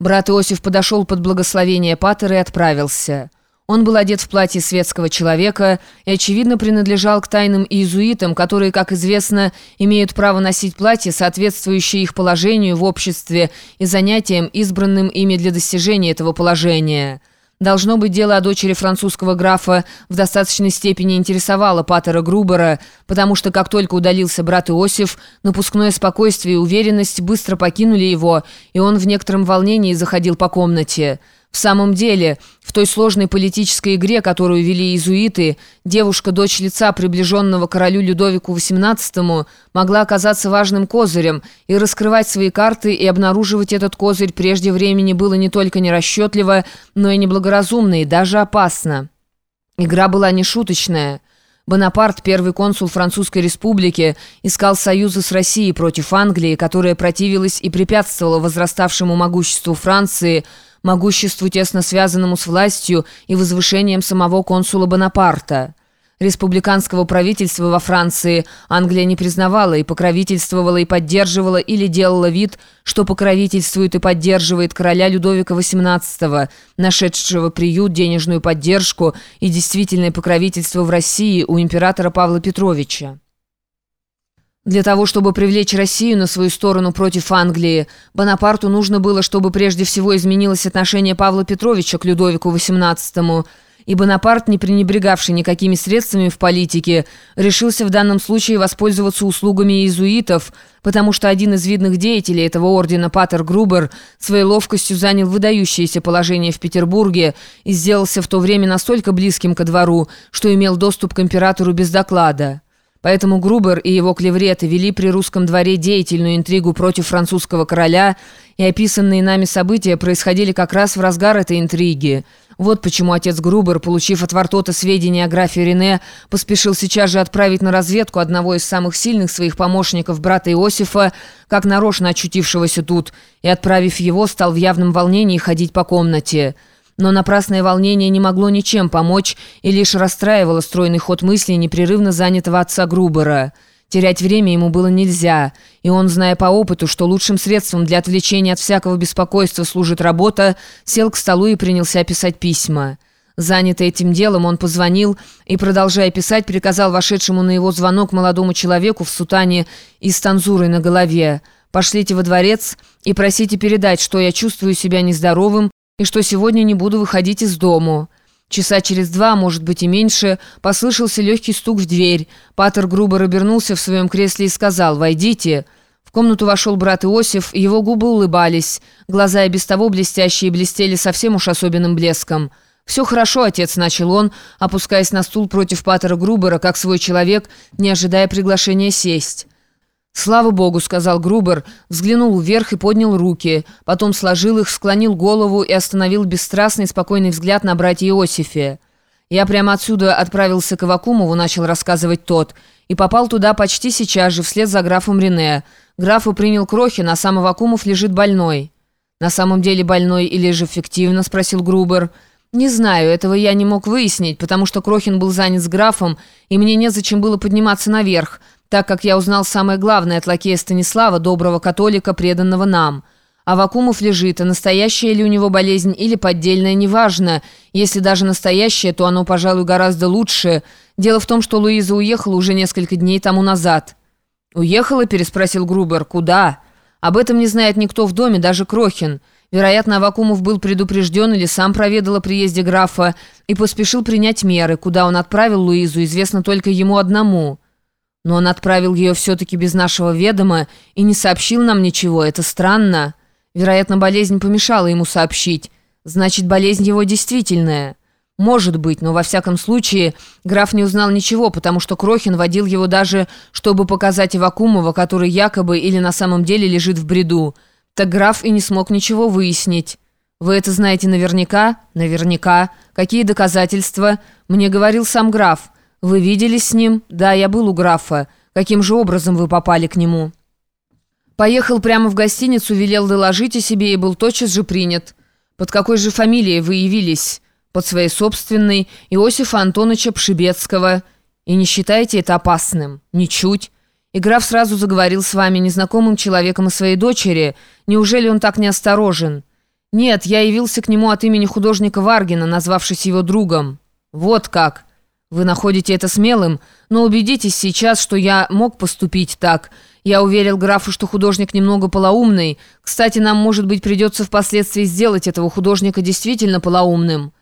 Брат Иосиф подошел под благословение Паттера и отправился. Он был одет в платье светского человека и, очевидно, принадлежал к тайным иезуитам, которые, как известно, имеют право носить платье, соответствующее их положению в обществе и занятиям, избранным ими для достижения этого положения. Должно быть, дело о дочери французского графа в достаточной степени интересовало Паттера Грубера, потому что как только удалился брат Иосиф, напускное спокойствие и уверенность быстро покинули его, и он в некотором волнении заходил по комнате. В самом деле, в той сложной политической игре, которую вели иезуиты, девушка, дочь лица, приближенного королю Людовику XVIII, могла оказаться важным козырем, и раскрывать свои карты и обнаруживать этот козырь прежде времени было не только нерасчетливо, но и неблагоразумно, и даже опасно. Игра была нешуточная. Бонапарт, первый консул Французской республики, искал союза с Россией против Англии, которая противилась и препятствовала возраставшему могуществу Франции – могуществу, тесно связанному с властью и возвышением самого консула Бонапарта. Республиканского правительства во Франции Англия не признавала и покровительствовала и поддерживала или делала вид, что покровительствует и поддерживает короля Людовика XVIII, нашедшего приют, денежную поддержку и действительное покровительство в России у императора Павла Петровича. Для того, чтобы привлечь Россию на свою сторону против Англии, Бонапарту нужно было, чтобы прежде всего изменилось отношение Павла Петровича к Людовику XVIII, и Бонапарт, не пренебрегавший никакими средствами в политике, решился в данном случае воспользоваться услугами иезуитов, потому что один из видных деятелей этого ордена, Патер Грубер, своей ловкостью занял выдающееся положение в Петербурге и сделался в то время настолько близким ко двору, что имел доступ к императору без доклада. Поэтому Грубер и его клевреты вели при русском дворе деятельную интригу против французского короля, и описанные нами события происходили как раз в разгар этой интриги. Вот почему отец Грубер, получив от Вартота сведения о графе Рене, поспешил сейчас же отправить на разведку одного из самых сильных своих помощников, брата Иосифа, как нарочно очутившегося тут, и, отправив его, стал в явном волнении ходить по комнате. Но напрасное волнение не могло ничем помочь и лишь расстраивало стройный ход мыслей непрерывно занятого отца Грубера. Терять время ему было нельзя, и он, зная по опыту, что лучшим средством для отвлечения от всякого беспокойства служит работа, сел к столу и принялся писать письма. Занятый этим делом, он позвонил и, продолжая писать, приказал вошедшему на его звонок молодому человеку в сутане и с танзурой на голове «Пошлите во дворец и просите передать, что я чувствую себя нездоровым и что сегодня не буду выходить из дому». Часа через два, может быть и меньше, послышался легкий стук в дверь. Патер грубо обернулся в своем кресле и сказал «Войдите». В комнату вошел брат Иосиф, его губы улыбались. Глаза и без того блестящие блестели совсем уж особенным блеском. «Все хорошо, отец», — начал он, опускаясь на стул против Патера Грубера, как свой человек, не ожидая приглашения сесть. «Слава Богу», — сказал Грубер, взглянул вверх и поднял руки, потом сложил их, склонил голову и остановил бесстрастный, спокойный взгляд на братья Иосифе. «Я прямо отсюда отправился к Авакумову», — начал рассказывать тот, и попал туда почти сейчас же, вслед за графом Рене. Графу принял Крохин, а сам Авакумов лежит больной. «На самом деле больной или же фиктивно?» — спросил Грубер. «Не знаю, этого я не мог выяснить, потому что Крохин был занят с графом, и мне незачем было подниматься наверх, так как я узнал самое главное от лакея Станислава, доброго католика, преданного нам. А Вакумов лежит, а настоящая ли у него болезнь или поддельная, неважно. Если даже настоящая, то оно, пожалуй, гораздо лучше. Дело в том, что Луиза уехала уже несколько дней тому назад». «Уехала?» – переспросил Грубер. «Куда?» «Об этом не знает никто в доме, даже Крохин». Вероятно, Авакумов был предупрежден или сам проведал о приезде графа и поспешил принять меры. Куда он отправил Луизу, известно только ему одному. Но он отправил ее все-таки без нашего ведома и не сообщил нам ничего. Это странно. Вероятно, болезнь помешала ему сообщить. Значит, болезнь его действительная. Может быть, но во всяком случае граф не узнал ничего, потому что Крохин водил его даже, чтобы показать Ивакумова, который якобы или на самом деле лежит в бреду. Так граф и не смог ничего выяснить. Вы это знаете наверняка? Наверняка. Какие доказательства? Мне говорил сам граф. «Вы виделись с ним?» «Да, я был у графа. Каким же образом вы попали к нему?» «Поехал прямо в гостиницу, велел доложить о себе и был тотчас же принят. Под какой же фамилией вы явились?» «Под своей собственной, Иосифа Антоновича Пшибецкого. И не считаете это опасным?» «Ничуть». И граф сразу заговорил с вами, незнакомым человеком о своей дочери. Неужели он так неосторожен?» «Нет, я явился к нему от имени художника Варгина, назвавшись его другом». «Вот как! Вы находите это смелым, но убедитесь сейчас, что я мог поступить так. Я уверил графу, что художник немного полоумный. Кстати, нам, может быть, придется впоследствии сделать этого художника действительно полоумным».